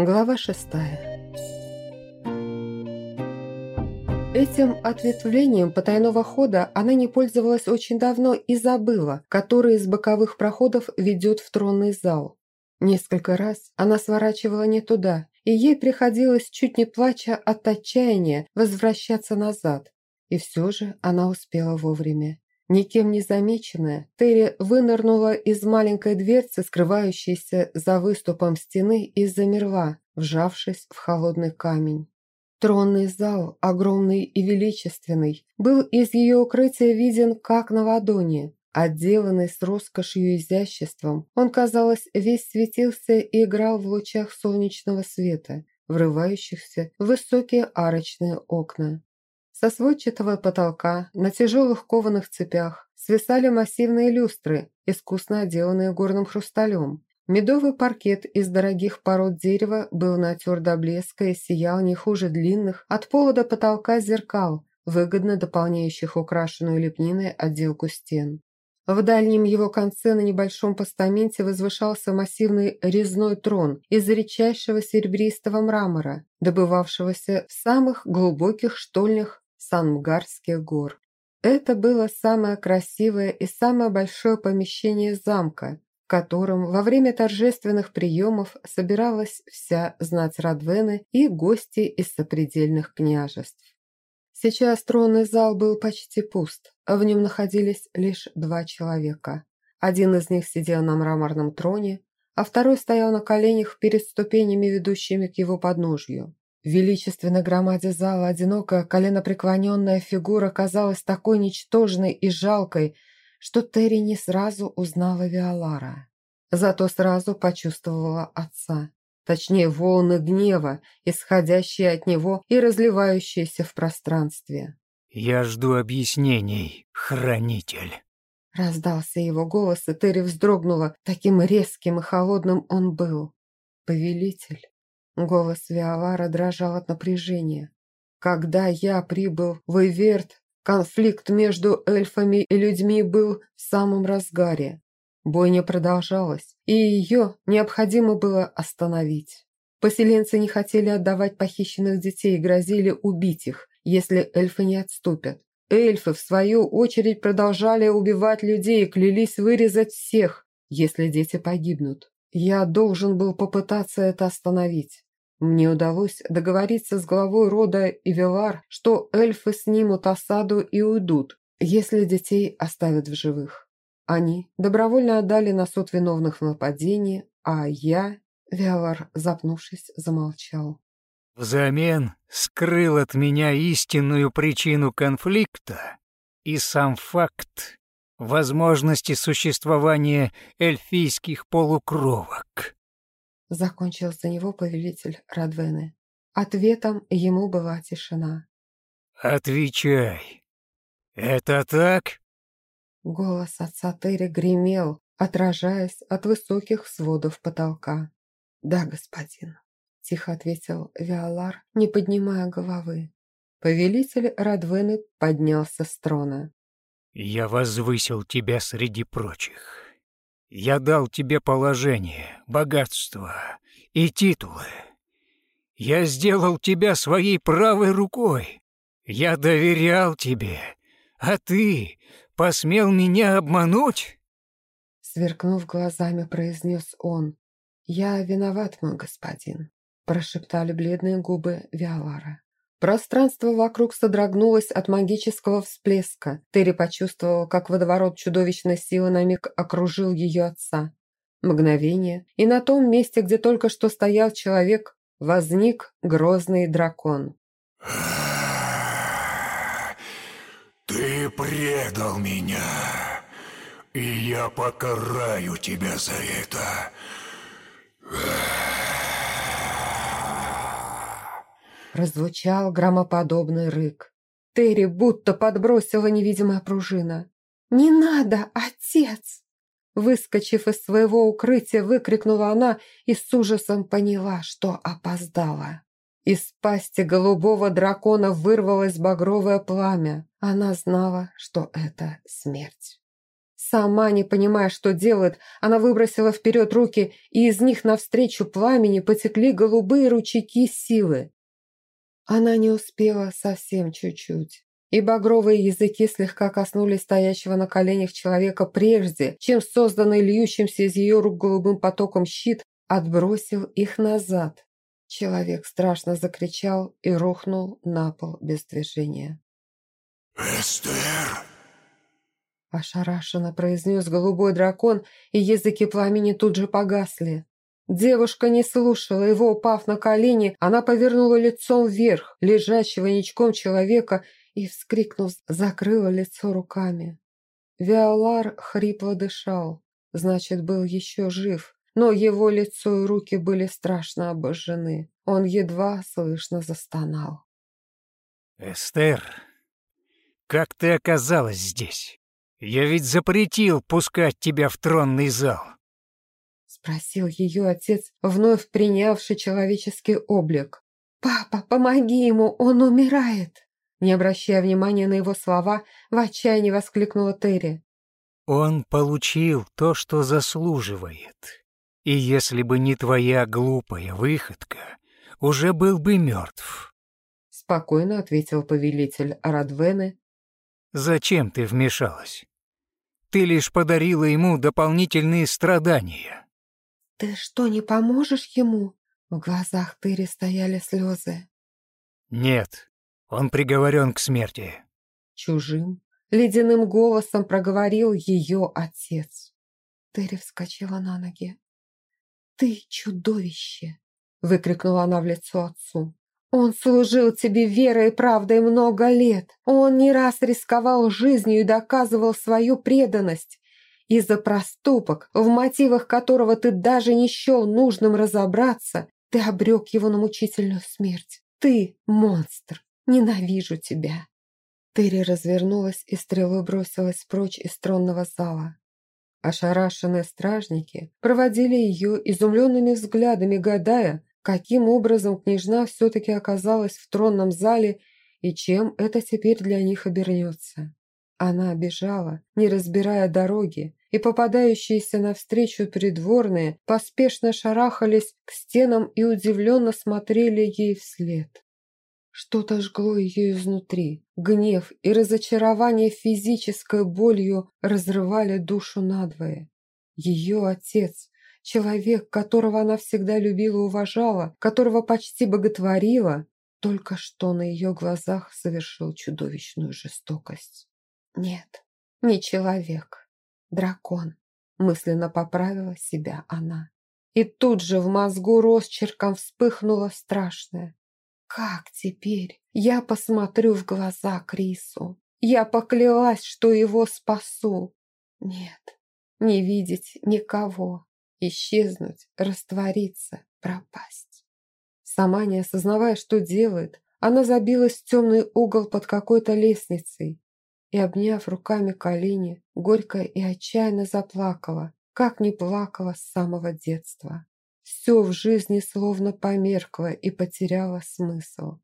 Глава шестая. Этим ответвлением потайного хода она не пользовалась очень давно и забыла, который из боковых проходов ведет в тронный зал. Несколько раз она сворачивала не туда, и ей приходилось, чуть не плача от отчаяния, возвращаться назад. И все же она успела вовремя. Никем не замеченная, Терри вынырнула из маленькой дверцы, скрывающейся за выступом стены, и замерла, вжавшись в холодный камень. Тронный зал, огромный и величественный, был из ее укрытия виден как на ладони. Отделанный с роскошью и изяществом, он, казалось, весь светился и играл в лучах солнечного света, врывающихся в высокие арочные окна. Со сводчатого потолка на тяжелых кованых цепях свисали массивные люстры, искусно отделанные горным хрусталем. Медовый паркет из дорогих пород дерева был натер до блеска и сиял не хуже длинных от пола до потолка зеркал, выгодно дополняющих украшенную лепниной отделку стен. В дальнем его конце на небольшом постаменте возвышался массивный резной трон из редчайшего серебристого мрамора, добывавшегося в самых глубоких штольнях Санмгарских гор. Это было самое красивое и самое большое помещение замка, в котором во время торжественных приемов собиралась вся знать Радвены и гости из сопредельных княжеств. Сейчас тронный зал был почти пуст, а в нем находились лишь два человека. Один из них сидел на мраморном троне, а второй стоял на коленях перед ступенями, ведущими к его подножью. В величественной громаде зала одинокая коленопреклоненная фигура казалась такой ничтожной и жалкой, что Терри не сразу узнала Виолара. Зато сразу почувствовала отца. Точнее, волны гнева, исходящие от него и разливающиеся в пространстве. «Я жду объяснений, хранитель». Раздался его голос, и Терри вздрогнула, таким резким и холодным он был. «Повелитель». Голос Виавара дрожал от напряжения. Когда я прибыл в Эверт, конфликт между эльфами и людьми был в самом разгаре. Бойня продолжалась, и ее необходимо было остановить. Поселенцы не хотели отдавать похищенных детей и грозили убить их, если эльфы не отступят. Эльфы, в свою очередь, продолжали убивать людей и клялись вырезать всех, если дети погибнут. Я должен был попытаться это остановить. Мне удалось договориться с главой рода Ивелар, что эльфы снимут осаду и уйдут, если детей оставят в живых. Они добровольно отдали на суд виновных в нападении, а я, Виалар, запнувшись, замолчал. Взамен скрыл от меня истинную причину конфликта и сам факт возможности существования эльфийских полукровок. Закончил за него повелитель Радвены. Ответом ему была тишина. «Отвечай. Это так?» Голос отца Терри гремел, отражаясь от высоких сводов потолка. «Да, господин», – тихо ответил Виолар, не поднимая головы. Повелитель Радвены поднялся с трона. «Я возвысил тебя среди прочих. Я дал тебе положение, богатство и титулы. Я сделал тебя своей правой рукой. Я доверял тебе, а ты посмел меня обмануть?» Сверкнув глазами, произнес он. «Я виноват, мой господин», – прошептали бледные губы Виолара. Пространство вокруг содрогнулось от магического всплеска. Терри почувствовал, как водоворот чудовищной силы на миг окружил ее отца. Мгновение, и на том месте, где только что стоял человек, возник грозный дракон. «Ты предал меня, и я покараю тебя за это!» Прозвучал громоподобный рык. Терри будто подбросила невидимая пружина. «Не надо, отец!» Выскочив из своего укрытия, выкрикнула она и с ужасом поняла, что опоздала. Из пасти голубого дракона вырвалось багровое пламя. Она знала, что это смерть. Сама не понимая, что делает, она выбросила вперед руки, и из них навстречу пламени потекли голубые ручейки силы. Она не успела совсем чуть-чуть, и багровые языки слегка коснулись стоящего на коленях человека прежде, чем созданный льющимся из ее рук голубым потоком щит отбросил их назад. Человек страшно закричал и рухнул на пол без движения. «Эстер!» Ошарашенно произнес голубой дракон, и языки пламени тут же погасли. Девушка не слушала его, упав на колени, она повернула лицом вверх, лежащего ничком человека, и, вскрикнув, закрыла лицо руками. Виолар хрипло дышал, значит, был еще жив, но его лицо и руки были страшно обожжены. Он едва слышно застонал. «Эстер, как ты оказалась здесь? Я ведь запретил пускать тебя в тронный зал!» Спросил ее отец, вновь принявший человеческий облик. «Папа, помоги ему, он умирает!» Не обращая внимания на его слова, в отчаянии воскликнула Терри. «Он получил то, что заслуживает. И если бы не твоя глупая выходка, уже был бы мертв. Спокойно ответил повелитель Арадвены. Зачем ты вмешалась? Ты лишь подарила ему дополнительные страдания. Ты что, не поможешь ему? В глазах Тыри стояли слезы. Нет, он приговорен к смерти. Чужим, ледяным голосом проговорил ее отец. Терри вскочила на ноги. «Ты чудовище!» – выкрикнула она в лицо отцу. «Он служил тебе верой и правдой много лет. Он не раз рисковал жизнью и доказывал свою преданность. И за проступок, в мотивах которого ты даже не счел нужным разобраться, ты обрек его на мучительную смерть. Ты – монстр. Ненавижу тебя!» Терри развернулась и стрелой бросилась прочь из тронного зала. Ошарашенные стражники проводили ее изумленными взглядами, гадая, каким образом княжна все-таки оказалась в тронном зале и чем это теперь для них обернется. Она бежала, не разбирая дороги, и попадающиеся навстречу придворные поспешно шарахались к стенам и удивленно смотрели ей вслед. Что-то жгло ее изнутри. Гнев и разочарование физической болью разрывали душу надвое. Ее отец, человек, которого она всегда любила и уважала, которого почти боготворила, только что на ее глазах совершил чудовищную жестокость. Нет, не человек, дракон, мысленно поправила себя она. И тут же в мозгу росчерком вспыхнуло страшное. Как теперь я посмотрю в глаза Крису? Я поклялась, что его спасу. Нет, не видеть никого, исчезнуть, раствориться, пропасть. Сама не осознавая, что делает, она забилась в темный угол под какой-то лестницей и, обняв руками колени, горько и отчаянно заплакала, как не плакала с самого детства. Все в жизни словно померкло и потеряло смысл.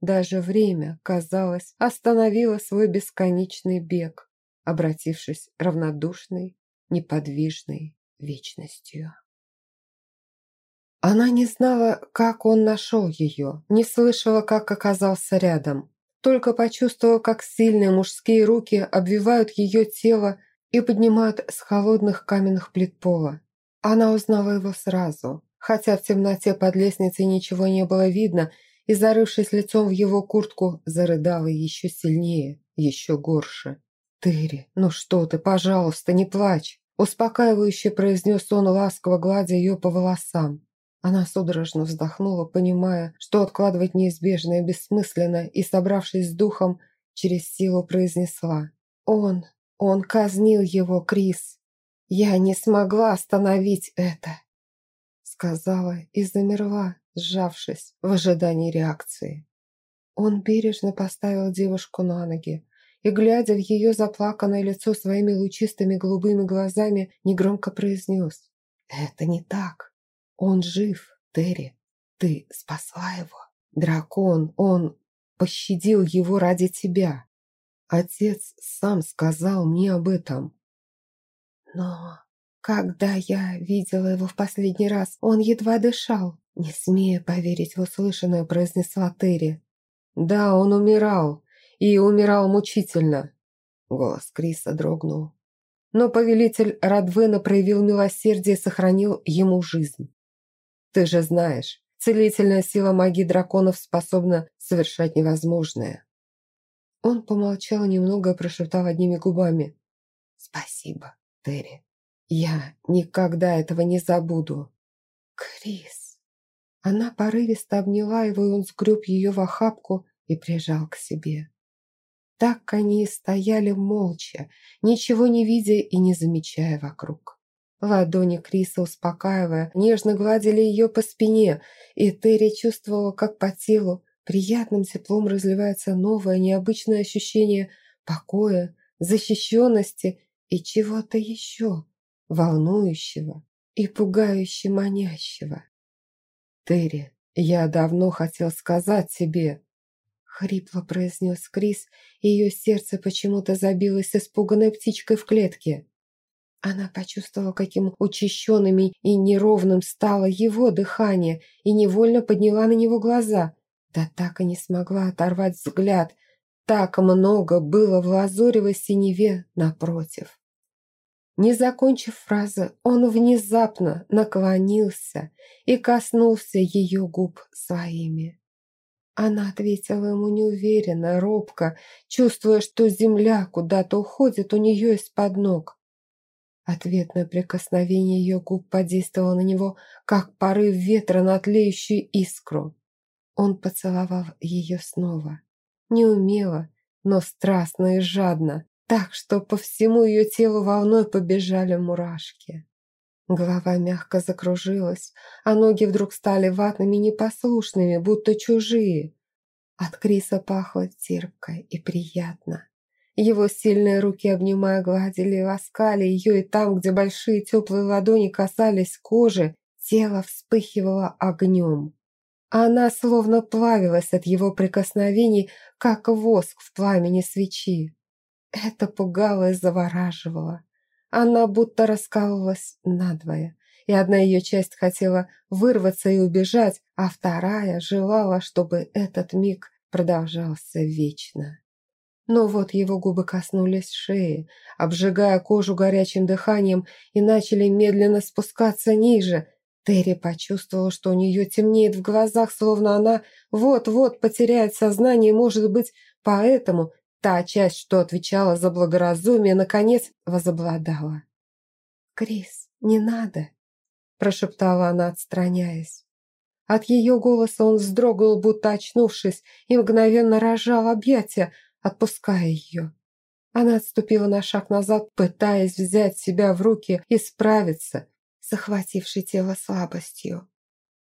Даже время, казалось, остановило свой бесконечный бег, обратившись равнодушной, неподвижной вечностью. Она не знала, как он нашел ее, не слышала, как оказался рядом, только почувствовала, как сильные мужские руки обвивают ее тело и поднимают с холодных каменных плит пола. Она узнала его сразу, хотя в темноте под лестницей ничего не было видно, и, зарывшись лицом в его куртку, зарыдала еще сильнее, еще горше. «Терри, ну что ты, пожалуйста, не плачь!» Успокаивающе произнес он, ласково гладя ее по волосам. Она судорожно вздохнула, понимая, что откладывать неизбежное бессмысленно, и, собравшись с духом, через силу произнесла. «Он, он казнил его, Крис. Я не смогла остановить это сказала и замерла, сжавшись в ожидании реакции. Он бережно поставил девушку на ноги и, глядя в ее заплаканное лицо своими лучистыми голубыми глазами, негромко произнес. «Это не так. Он жив, Терри. Ты спасла его. Дракон, он пощадил его ради тебя. Отец сам сказал мне об этом. Но когда я видела его в последний раз, он едва дышал. Не смея поверить в услышанное, произнесла Терри. «Да, он умирал, и умирал мучительно». Голос Криса дрогнул. Но повелитель Радвена проявил милосердие и сохранил ему жизнь. «Ты же знаешь, целительная сила магии драконов способна совершать невозможное». Он помолчал немного и прошептал одними губами. «Спасибо, Терри. Я никогда этого не забуду». «Крис!» Она порывисто обняла его, и он сгреб ее в охапку и прижал к себе. Так они и стояли молча, ничего не видя и не замечая вокруг. Ладони Криса, успокаивая, нежно гладили ее по спине, и Терри чувствовала, как по телу приятным теплом разливается новое необычное ощущение покоя, защищенности и чего-то еще, волнующего и пугающе манящего. «Терри, я давно хотел сказать тебе», Хрипло произнес Крис, и ее сердце почему-то забилось испуганной птичкой в клетке. Она почувствовала, каким учащенным и неровным стало его дыхание, и невольно подняла на него глаза. Да так и не смогла оторвать взгляд. Так много было в лазоревой синеве напротив. Не закончив фразы, он внезапно наклонился и коснулся ее губ своими. Она ответила ему неуверенно, робко, чувствуя, что земля куда-то уходит у нее из-под ног. Ответное прикосновение ее губ подействовало на него, как порыв ветра на тлеющую искру. Он поцеловал ее снова. Неумело, но страстно и жадно, так что по всему ее телу волной побежали мурашки. Голова мягко закружилась, а ноги вдруг стали ватными непослушными, будто чужие. От Криса пахло терпко и приятно. Его сильные руки, обнимая, гладили и ласкали ее, и там, где большие теплые ладони касались кожи, тело вспыхивало огнем. Она словно плавилась от его прикосновений, как воск в пламени свечи. Это пугало и завораживало. Она будто раскалывалась надвое, и одна ее часть хотела вырваться и убежать, а вторая желала, чтобы этот миг продолжался вечно. Но вот его губы коснулись шеи, обжигая кожу горячим дыханием и начали медленно спускаться ниже. Терри почувствовала, что у нее темнеет в глазах, словно она вот-вот потеряет сознание, может быть, поэтому Та часть, что отвечала за благоразумие, наконец возобладала. «Крис, не надо!» – прошептала она, отстраняясь. От ее голоса он вздрогнул, будто очнувшись, и мгновенно рожал объятия, отпуская ее. Она отступила на шаг назад, пытаясь взять себя в руки и справиться с охватившей тело слабостью.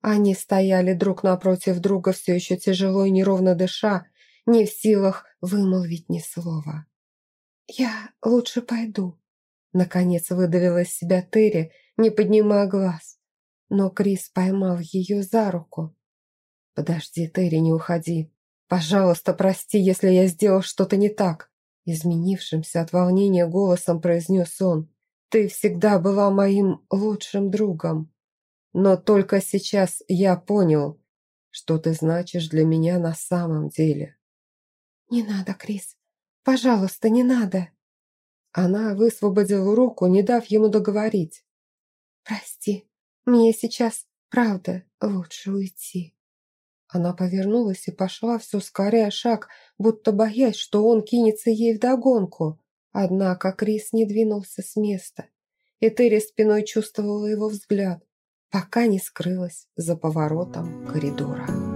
Они стояли друг напротив друга, все еще тяжело и неровно дыша, не в силах вымолвить ни слова. «Я лучше пойду», — наконец выдавила из себя Терри, не поднимая глаз. Но Крис поймал ее за руку. «Подожди, Терри, не уходи. Пожалуйста, прости, если я сделал что-то не так», изменившимся от волнения голосом произнес он. «Ты всегда была моим лучшим другом. Но только сейчас я понял, что ты значишь для меня на самом деле». «Не надо, Крис. Пожалуйста, не надо». Она высвободила руку, не дав ему договорить. «Прости, мне сейчас, правда, лучше уйти». Она повернулась и пошла все скорее шаг, будто боясь, что он кинется ей вдогонку. Однако Крис не двинулся с места, и Терри спиной чувствовала его взгляд, пока не скрылась за поворотом коридора.